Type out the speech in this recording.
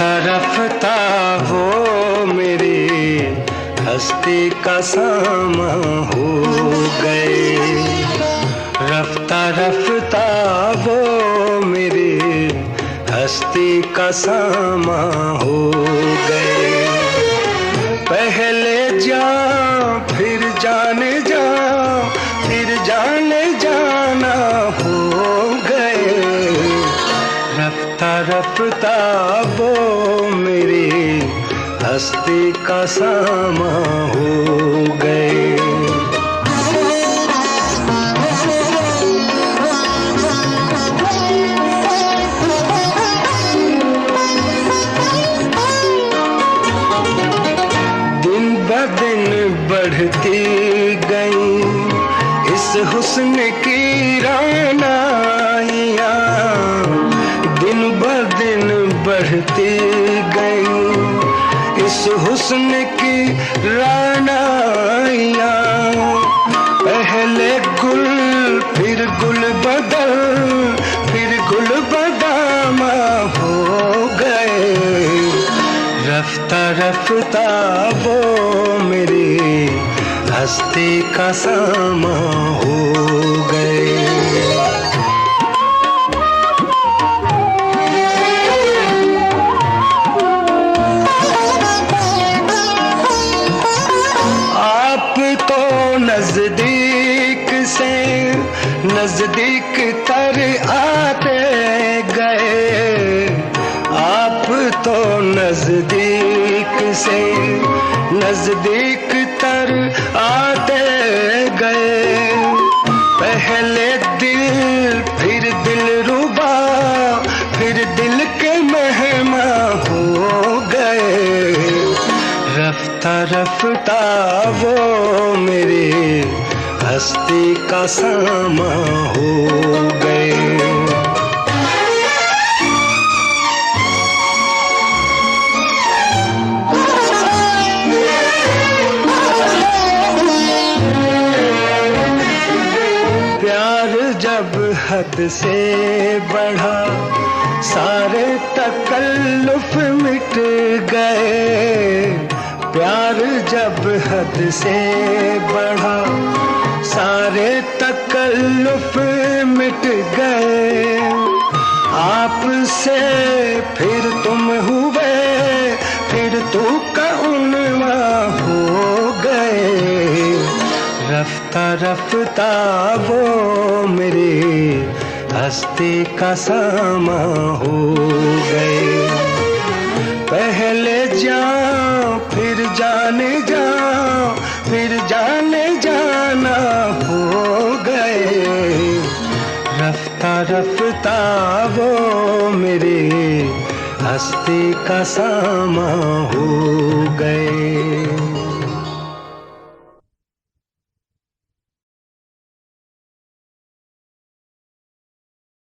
रफ्ता रफ्ता वो मेरी, हस्ती का सामा हो गए। रफ्ता रफ्ता वो मेरी, हस्ती का सामा हो गए। पहले जा, फिर जाने जा, फिर जाना वो मेरी हस्ती का सामा हो गए। दिन ब दिन बढ़ती गई। इस हुस्न की रानाइया बढ़ती गई। इस हुस्न की रानाइया। पहले गुल, फिर गुल बदल, फिर गुल बदामा हो गए। रफ्ता रफ्ता वो मेरी हस्ती का सामा हो गए। नज़दीक तर आते गए। आप तो नज़दीक से नज़दीक तर आते गए। पहले दिल, फिर दिल रुबा, फिर दिल के मेहमा हो गए। रफ्ता रफ्ता वो मेरे हस्ती का सामा हो गए। प्यार जब हद से बढ़ा, सारे तकल्लुफ मिट गए। प्यार जब हद से बढ़ा सारे तकल्लुफ मिट गए। आपसे फिर तुम हुए, फिर तू का उनवा हो गए। रफ्ता रफ्ता वो मेरे हस्ती का सामा हो गए। पहले जाओ, फिर जाने जाओ, फिर जाने रफ्ता वो मेरे हस्ती का सामा हो गए।